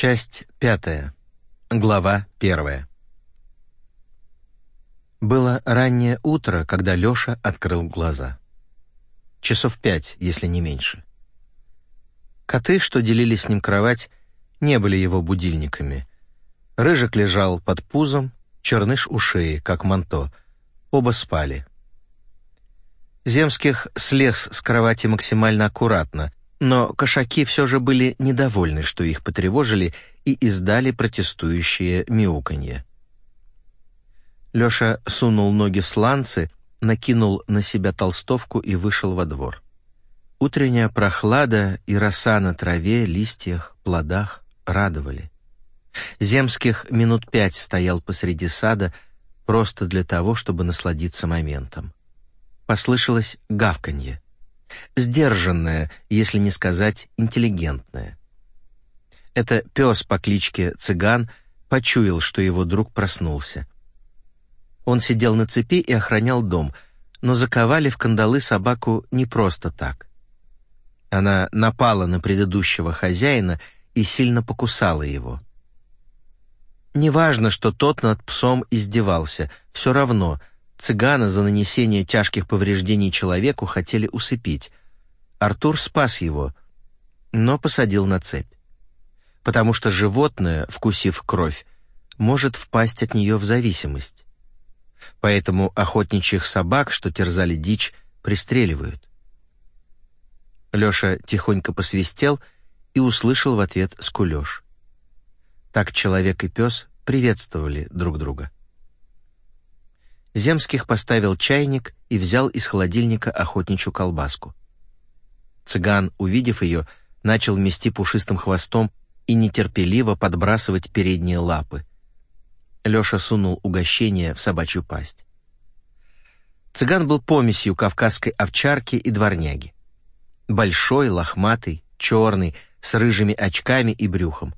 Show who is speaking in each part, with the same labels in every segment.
Speaker 1: Часть пятая. Глава первая. Было раннее утро, когда Лёша открыл глаза. Часов пять, если не меньше. Коты, что делили с ним кровать, не были его будильниками. Рыжик лежал под пузом, черныш у шеи, как манто. Оба спали. Земских слез с кровати максимально аккуратно, но кошаки все же были недовольны, что их потревожили, и издали протестующее мяуканье. Леша сунул ноги в сланцы, накинул на себя толстовку и вышел во двор. Утренняя прохлада и роса на траве, листьях, плодах радовали. Земских минут пять стоял посреди сада просто для того, чтобы насладиться моментом. Послышалось гавканье. Сдержанное, если не сказать интеллигентное. Это пес по кличке Цыган почуял, что его друг проснулся. Он сидел на цепи и охранял дом, но заковали в кандалы собаку не просто так. Она напала на предыдущего хозяина и сильно покусала его. Неважно, что тот над псом издевался, все равно цыгана за нанесение тяжких повреждений человеку хотели усыпить. Артур спас его, но посадил на цепь. Потому что животное, вкусив кровь, может впасть от нее в зависимость. Поэтому охотничьих собак, что терзали дичь, пристреливают. Лёша тихонько посвистел и услышал в ответ скулёж. Так человек и пес приветствовали друг друга. Земских поставил чайник и взял из холодильника охотничью колбаску. Цыган, увидев ее, начал мести пушистым хвостом и нетерпеливо подбрасывать передние лапы. Лёша сунул угощение в собачью пасть. Цыган был помесью кавказской овчарки и дворняги. Большой, лохматый, черный, с рыжими очками и брюхом.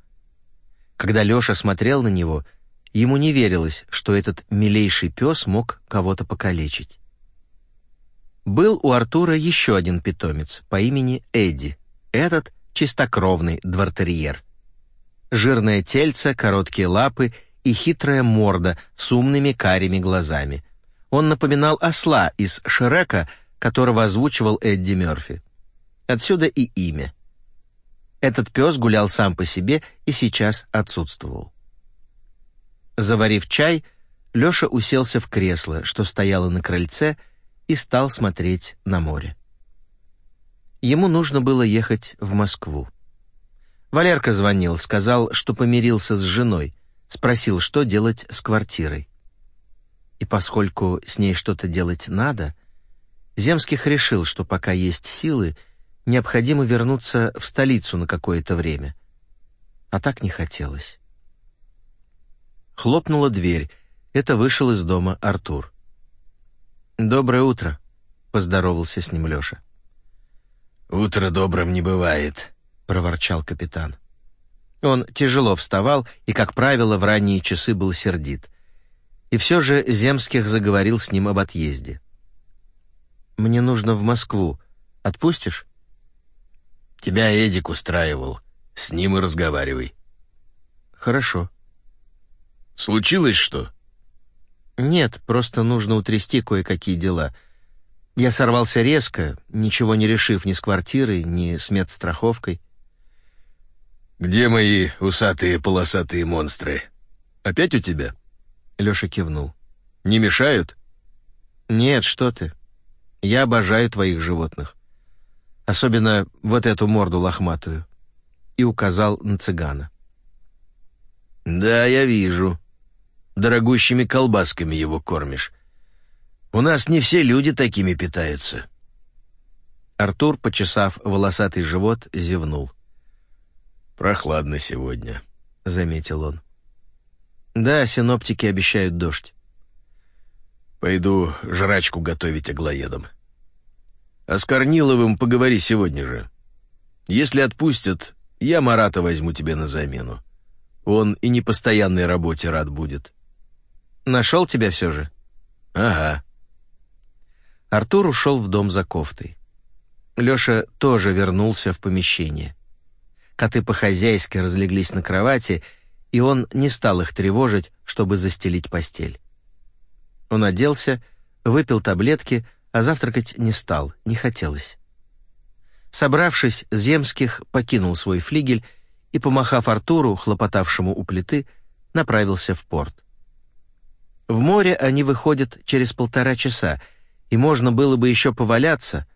Speaker 1: Когда Лёша смотрел на него, ему не верилось, что этот милейший пес мог кого-то покалечить. Был у Артура еще один питомец по имени Эдди. Этот — чистокровный двортерьер. Жирное тельце, короткие лапы и хитрая морда с умными карими глазами. Он напоминал осла из Шрека, которого озвучивал Эдди Мёрфи. Отсюда и имя. Этот пес гулял сам по себе и сейчас отсутствовал. Заварив чай, Лёша уселся в кресло, что стояло на крыльце, и стал смотреть на море. Ему нужно было ехать в Москву. Валерка звонил, сказал, что помирился с женой, спросил, что делать с квартирой. И поскольку с ней что-то делать надо, Земских решил, что пока есть силы, необходимо вернуться в столицу на какое-то время. А так не хотелось. Хлопнула дверь. Это вышел из дома Артур. «Доброе утро», — поздоровался с ним Леша.
Speaker 2: «Утро добрым не бывает», — проворчал капитан.
Speaker 1: Он тяжело вставал и, как правило, в ранние часы был сердит. И все же Земских заговорил с ним об отъезде. «Мне нужно в Москву. Отпустишь?»
Speaker 2: Тебя Эдик устраивал. С ним и разговаривай.
Speaker 1: Хорошо.
Speaker 2: Случилось что?
Speaker 1: Нет, просто нужно утрясти кое-какие дела. Я сорвался резко, ничего не решив ни с квартирой, ни с медстраховкой.
Speaker 2: Где мои усатые полосатые монстры? Опять у тебя?
Speaker 1: Лёша кивнул.
Speaker 2: Не мешают?
Speaker 1: Нет, что ты. Я обожаю твоих животных. Особенно вот эту морду лохматую. И указал на цыгана.
Speaker 2: Да, я вижу. Дорогущими колбасками его кормишь. У нас не все люди такими питаются.
Speaker 1: Артур, почесав волосатый живот, зевнул.
Speaker 2: Прохладно сегодня, заметил он.
Speaker 1: Да, синоптики обещают дождь.
Speaker 2: Пойду жрачку готовить аглоедам. А с Корниловым поговори сегодня же. Если отпустят, я Марата возьму тебе на замену. Он и непостоянной работе рад будет.
Speaker 1: Нашел тебя все же?
Speaker 2: Ага.
Speaker 1: Артур ушел в дом за кофтой. Леша тоже вернулся в помещение. Коты по-хозяйски разлеглись на кровати, и он не стал их тревожить, чтобы застелить постель. Он оделся, выпил таблетки, а завтракать не стал, не хотелось. Собравшись, Земских покинул свой флигель и, помахав Артуру, хлопотавшему у плиты, направился в порт. В море они выходят через полтора часа, и можно было бы еще поваляться,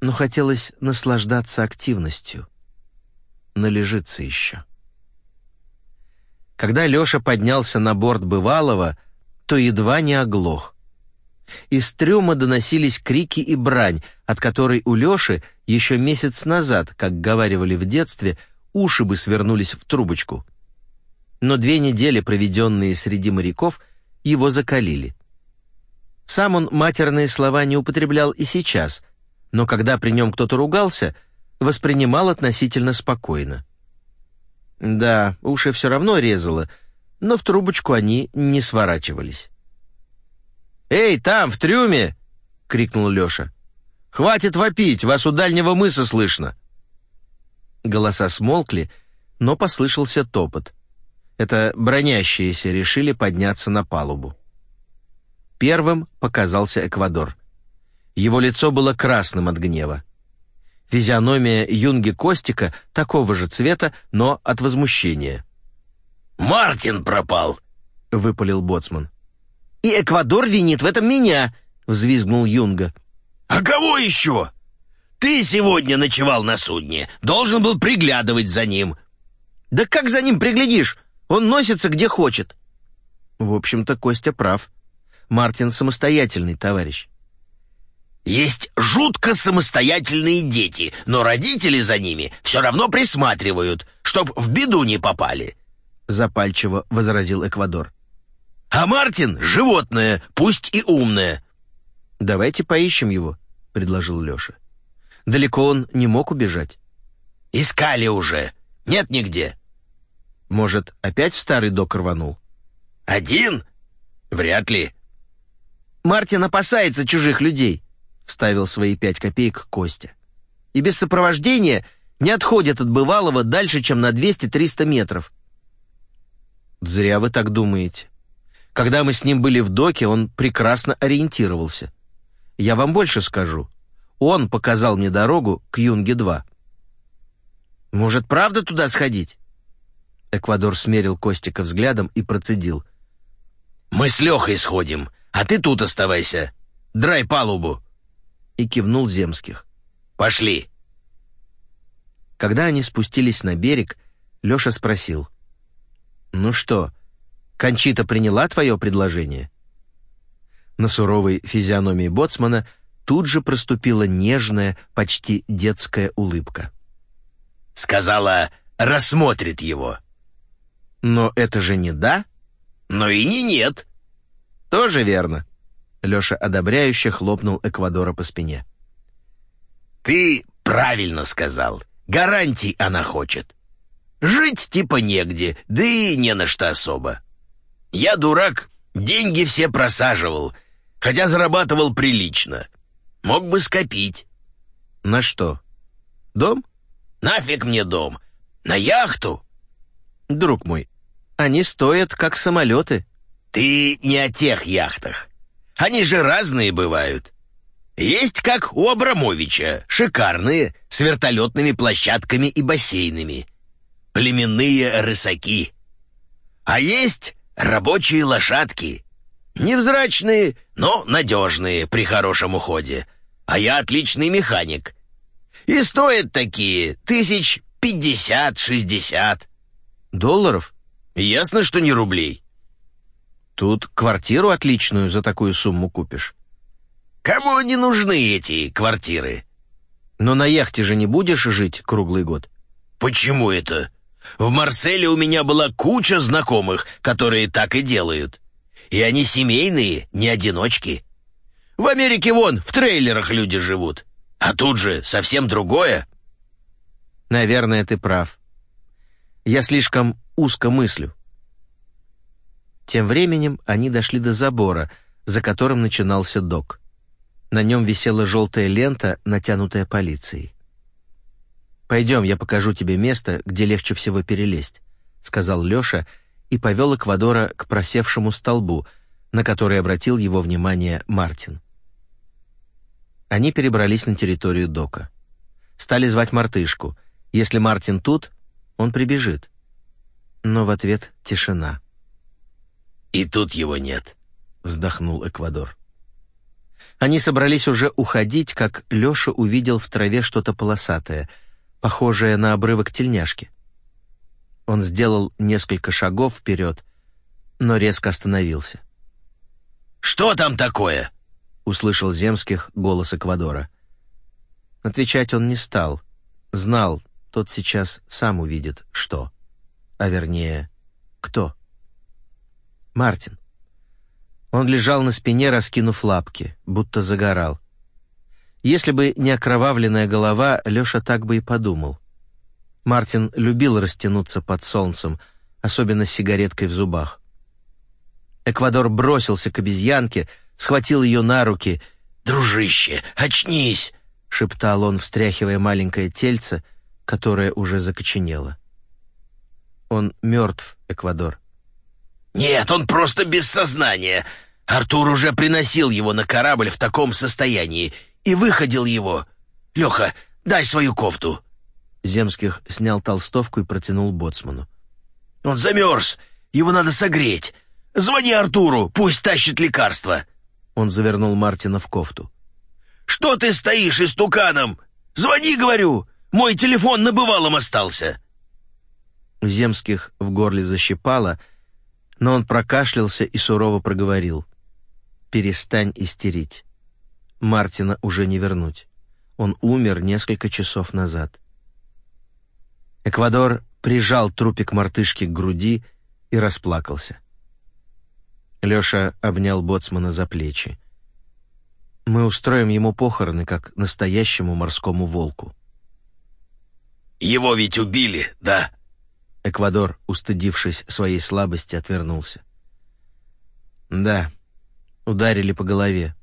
Speaker 1: но хотелось наслаждаться активностью. Належиться еще. Когда Леша поднялся на борт бывалого, то едва не оглох. Из трюма доносились крики и брань, от которой у Леши еще месяц назад, как говаривали в детстве, уши бы свернулись в трубочку. Но две недели, проведенные среди моряков, его закалили. Сам он матерные слова не употреблял и сейчас, но когда при нем кто-то ругался, воспринимал относительно спокойно. Да, уши все равно резало, но в трубочку они не сворачивались. «Эй, там, в трюме!» — крикнул Леша. «Хватит вопить, вас у дальнего мыса слышно!» Голоса смолкли, но послышался топот. Это бронящиеся решили подняться на палубу. Первым показался Эквадор. Его лицо было красным от гнева. Физиономия юнги Костика такого же цвета, но от возмущения.
Speaker 2: «Мартин пропал!»
Speaker 1: — выпалил боцман. «И Эквадор винит в этом меня!» — взвизгнул Юнга.
Speaker 2: «А кого еще? Ты сегодня ночевал на судне, должен был приглядывать за ним».
Speaker 1: «Да как за ним приглядишь? Он носится где хочет». В общем-то, Костя прав. Мартин самостоятельный товарищ.
Speaker 2: Есть жутко самостоятельные дети, но родители за ними все равно присматривают, чтоб в беду не попали», —
Speaker 1: запальчиво возразил Эквадор.
Speaker 2: «А Мартин — животное, пусть и умное».
Speaker 1: «Давайте поищем его», — предложил Леша. «Далеко он не мог убежать».
Speaker 2: «Искали уже. Нет нигде».
Speaker 1: «Может, опять в старый док рванул?»
Speaker 2: «Один? Вряд ли».
Speaker 1: «Мартин опасается чужих людей», вставил свои пять копеек Костя. «И без сопровождения не отходит от бывалого дальше, чем на 200-300 метров». «Зря вы так думаете. Когда мы с ним были в доке, он прекрасно ориентировался. Я вам больше скажу. Он показал мне дорогу к Юнге-2». «Может, правда туда сходить?» Эквадор смерил Костика взглядом и процедил.
Speaker 2: «Мы с Лехой сходим, а ты тут оставайся. Драй палубу»
Speaker 1: и кивнул Земских.
Speaker 2: «Пошли!»
Speaker 1: Когда они спустились на берег, Леша спросил. «Ну что, Кончита приняла твое предложение?» На суровой физиономии боцмана тут же проступила нежная, почти детская улыбка.
Speaker 2: «Сказала, рассмотрит его».
Speaker 1: «Но это же не да?»
Speaker 2: «Но и не нет».
Speaker 1: «Тоже верно. Леша одобряюще хлопнул Эквадора по спине.
Speaker 2: «Ты правильно сказал. Гарантий она хочет. Жить типа негде, да и не на что особо. Я, дурак, деньги все просаживал, хотя зарабатывал прилично. Мог бы скопить».
Speaker 1: «На что? Дом?»
Speaker 2: «Нафиг мне дом? На яхту?»
Speaker 1: «Друг мой, они стоят как самолеты».
Speaker 2: «Ты не о тех яхтах. Они же разные бывают. Есть как у Абрамовича, шикарные, с вертолетными площадками и бассейнами. Племенные рысаки. А есть рабочие лошадки. Невзрачные, но надежные при хорошем уходе. А я отличный механик. И стоят такие тысяч пятьдесят-шестьдесят.
Speaker 1: Долларов?
Speaker 2: Ясно, что не рублей.
Speaker 1: Тут квартиру отличную за такую сумму купишь.
Speaker 2: Кому не нужны эти квартиры?
Speaker 1: Но на яхте же не будешь жить круглый год.
Speaker 2: Почему это? В Марселе у меня была куча знакомых, которые так и делают. И они семейные, не одиночки. В Америке вон, в трейлерах люди живут. А тут же совсем другое.
Speaker 1: Наверное, ты прав. Я слишком узко мыслю. Тем временем они дошли до забора, за которым начинался док. На нем висела желтая лента, натянутая полицией. «Пойдем, я покажу тебе место, где легче всего перелезть», — сказал Леша и повел Эквадора к просевшему столбу, на который обратил его внимание Мартин. Они перебрались на территорию дока. Стали звать мартышку. Если Мартин тут, он прибежит. Но в ответ тишина.
Speaker 2: «И тут его нет», — вздохнул Эквадор.
Speaker 1: Они собрались уже уходить, как Леша увидел в траве что-то полосатое, похожее на обрывок тельняшки. Он сделал несколько шагов вперед, но резко остановился.
Speaker 2: «Что там такое?»
Speaker 1: — услышал Земских голос Эквадора. Отвечать он не стал. Знал, тот сейчас сам увидит, что. А вернее, кто. Мартин. Он лежал на спине, раскинув лапки, будто загорал. Если бы не окровавленная голова, Леша так бы и подумал. Мартин любил растянуться под солнцем, особенно с сигареткой в зубах. Эквадор бросился к обезьянке, схватил ее на руки.
Speaker 2: «Дружище, очнись!»
Speaker 1: — шептал он, встряхивая маленькое тельце, которое уже закоченело. «Он мертв, Эквадор».
Speaker 2: «Нет, он просто без сознания. Артур уже приносил его на корабль в таком состоянии и выходил его. Леха, дай свою кофту».
Speaker 1: Земских снял толстовку и протянул боцману.
Speaker 2: «Он замерз. Его надо согреть. Звони Артуру, пусть тащит лекарство».
Speaker 1: Он завернул Мартина в кофту.
Speaker 2: «Что ты стоишь истуканом? Звони, говорю! Мой телефон на бывалом остался!»
Speaker 1: У Земских в горле защипало, но он прокашлялся и сурово проговорил. «Перестань истерить. Мартина уже не вернуть. Он умер несколько часов назад». Эквадор прижал трупик мартышки к груди и расплакался. Леша обнял боцмана за плечи. Мы устроим ему похороны, как настоящему морскому волку.
Speaker 2: Его ведь убили, да?
Speaker 1: Эквадор, устыдившись своей слабости, отвернулся. Да, ударили по голове.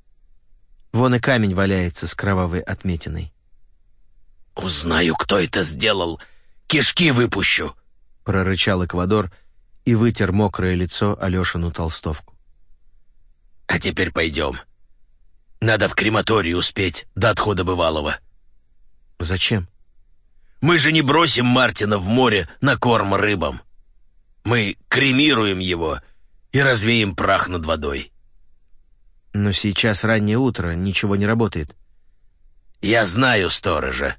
Speaker 1: Вон и камень валяется с кровавой отметиной.
Speaker 2: «Узнаю, кто это сделал. Кишки выпущу!»
Speaker 1: — прорычал Эквадор и вытер мокрое лицо Алешину толстовку.
Speaker 2: «А теперь пойдем. Надо в крематорий успеть до отхода бывалого».
Speaker 1: «Зачем?»
Speaker 2: «Мы же не бросим Мартина в море на корм рыбам. Мы кремируем его и развеем прах над водой».
Speaker 1: «Но сейчас раннее утро, ничего не работает».
Speaker 2: «Я знаю сторожа.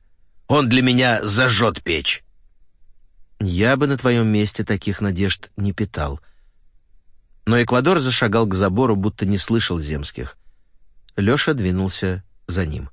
Speaker 2: Он для меня зажжет печь».
Speaker 1: Я бы на твоем месте таких надежд не питал. Но Эквадор зашагал к забору, будто не слышал земских. Леша двинулся за ним.